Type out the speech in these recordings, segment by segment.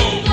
go.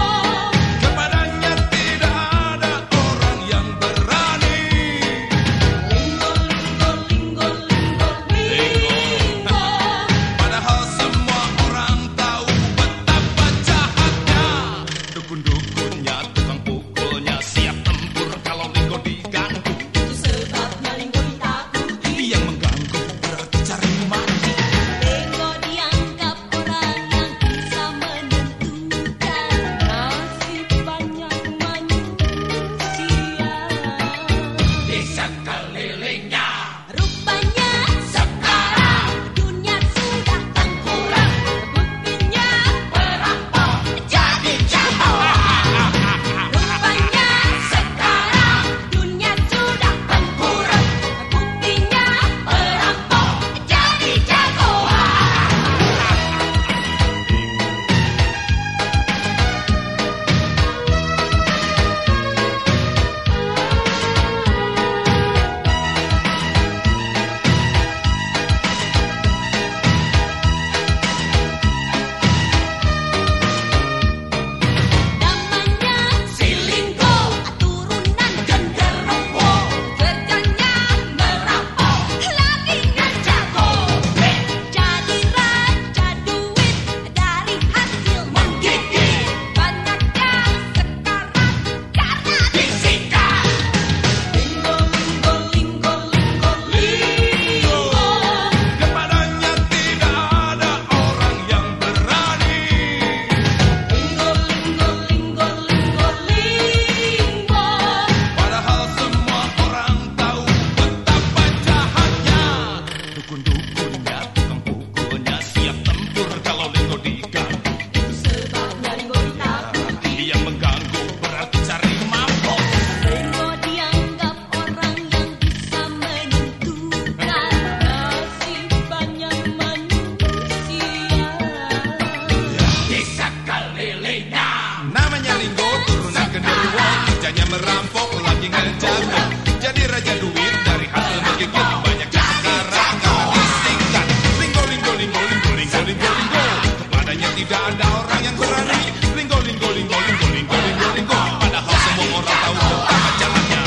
merampok lagi ngejamin Jadi raja duit dari hasil menggigit Banyak cara kalah tingkat Linggo linggo linggo linggo linggo linggo linggo Kepadanya tidak ada orang yang berani. Linggo linggo linggo linggo linggo linggo linggo Padahal semua orang tahu betapa jalannya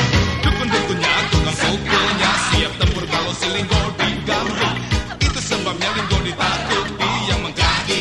Dukun-dukunnya, tukang pukulnya Siap tempur kalau si linggo Itu sebabnya linggo ditakuti Yang mengganti